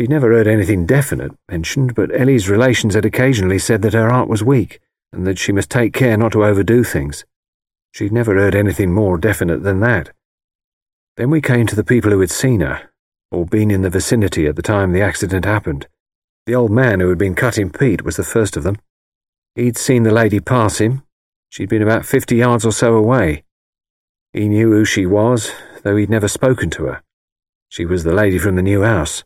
She'd never heard anything definite mentioned, but Ellie's relations had occasionally said that her heart was weak and that she must take care not to overdo things. She'd never heard anything more definite than that. Then we came to the people who had seen her, or been in the vicinity at the time the accident happened. The old man who had been cutting peat was the first of them. He'd seen the lady pass him. She'd been about fifty yards or so away. He knew who she was, though he'd never spoken to her. She was the lady from the new house.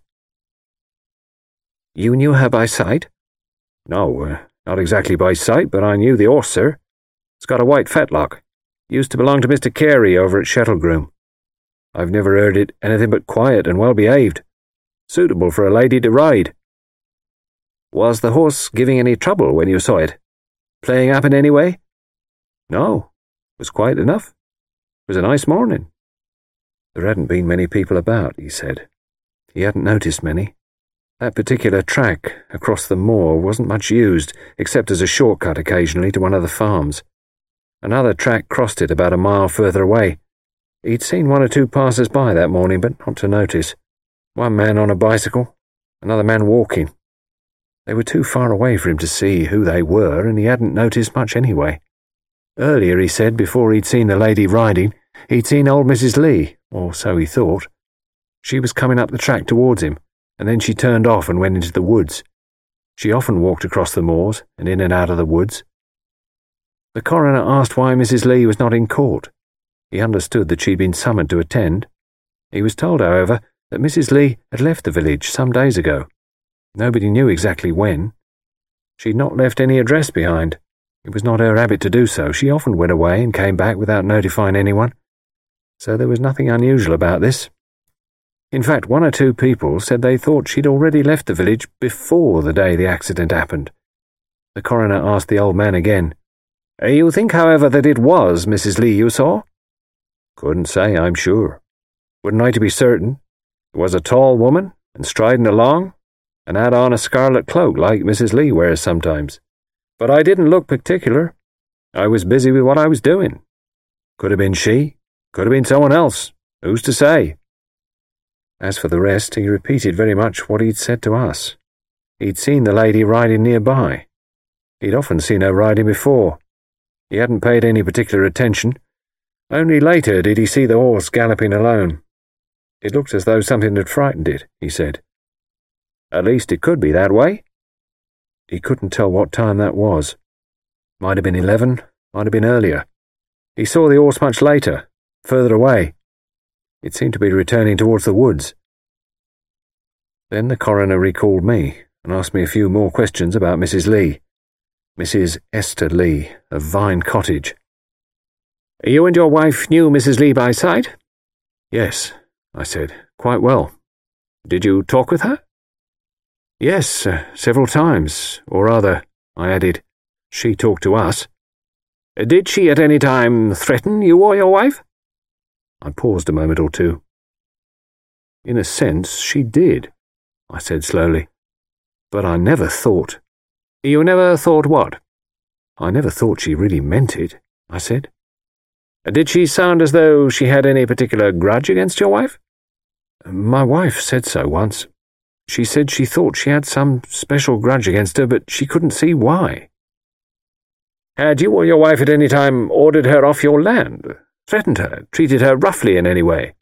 You knew her by sight? No, uh, not exactly by sight, but I knew the horse, sir. It's got a white fetlock. Used to belong to Mr. Carey over at Shettlegroom. I've never heard it anything but quiet and well behaved. Suitable for a lady to ride. Was the horse giving any trouble when you saw it? Playing up in any way? No, it was quiet enough. It was a nice morning. There hadn't been many people about, he said. He hadn't noticed many. That particular track across the moor wasn't much used, except as a shortcut occasionally to one of the farms. Another track crossed it about a mile further away. He'd seen one or two passers by that morning, but not to notice. One man on a bicycle, another man walking. They were too far away for him to see who they were, and he hadn't noticed much anyway. Earlier, he said, before he'd seen the lady riding, he'd seen old Mrs. Lee, or so he thought. She was coming up the track towards him and then she turned off and went into the woods. She often walked across the moors and in and out of the woods. The coroner asked why Mrs. Lee was not in court. He understood that she'd been summoned to attend. He was told, however, that Mrs. Lee had left the village some days ago. Nobody knew exactly when. She'd not left any address behind. It was not her habit to do so. She often went away and came back without notifying anyone. So there was nothing unusual about this. In fact, one or two people said they thought she'd already left the village before the day the accident happened. The coroner asked the old man again, You think, however, that it was Mrs. Lee you saw? Couldn't say, I'm sure. Wouldn't I to be certain? It was a tall woman, and striding along, and had on a scarlet cloak like Mrs. Lee wears sometimes. But I didn't look particular. I was busy with what I was doing. Could have been she, could have been someone else. Who's to say? As for the rest, he repeated very much what he'd said to us. He'd seen the lady riding nearby. He'd often seen her riding before. He hadn't paid any particular attention. Only later did he see the horse galloping alone. It looked as though something had frightened it, he said. At least it could be that way. He couldn't tell what time that was. Might have been eleven, might have been earlier. He saw the horse much later, further away. It seemed to be returning towards the woods. Then the coroner recalled me and asked me a few more questions about Mrs. Lee. Mrs. Esther Lee, of Vine Cottage. You and your wife knew Mrs. Lee by sight? Yes, I said, quite well. Did you talk with her? Yes, uh, several times, or rather, I added, she talked to us. Did she at any time threaten you or your wife? I paused a moment or two. In a sense, she did, I said slowly. But I never thought. You never thought what? I never thought she really meant it, I said. Uh, did she sound as though she had any particular grudge against your wife? Uh, my wife said so once. She said she thought she had some special grudge against her, but she couldn't see why. Had you or your wife at any time ordered her off your land? Threatened her, treated her roughly in any way.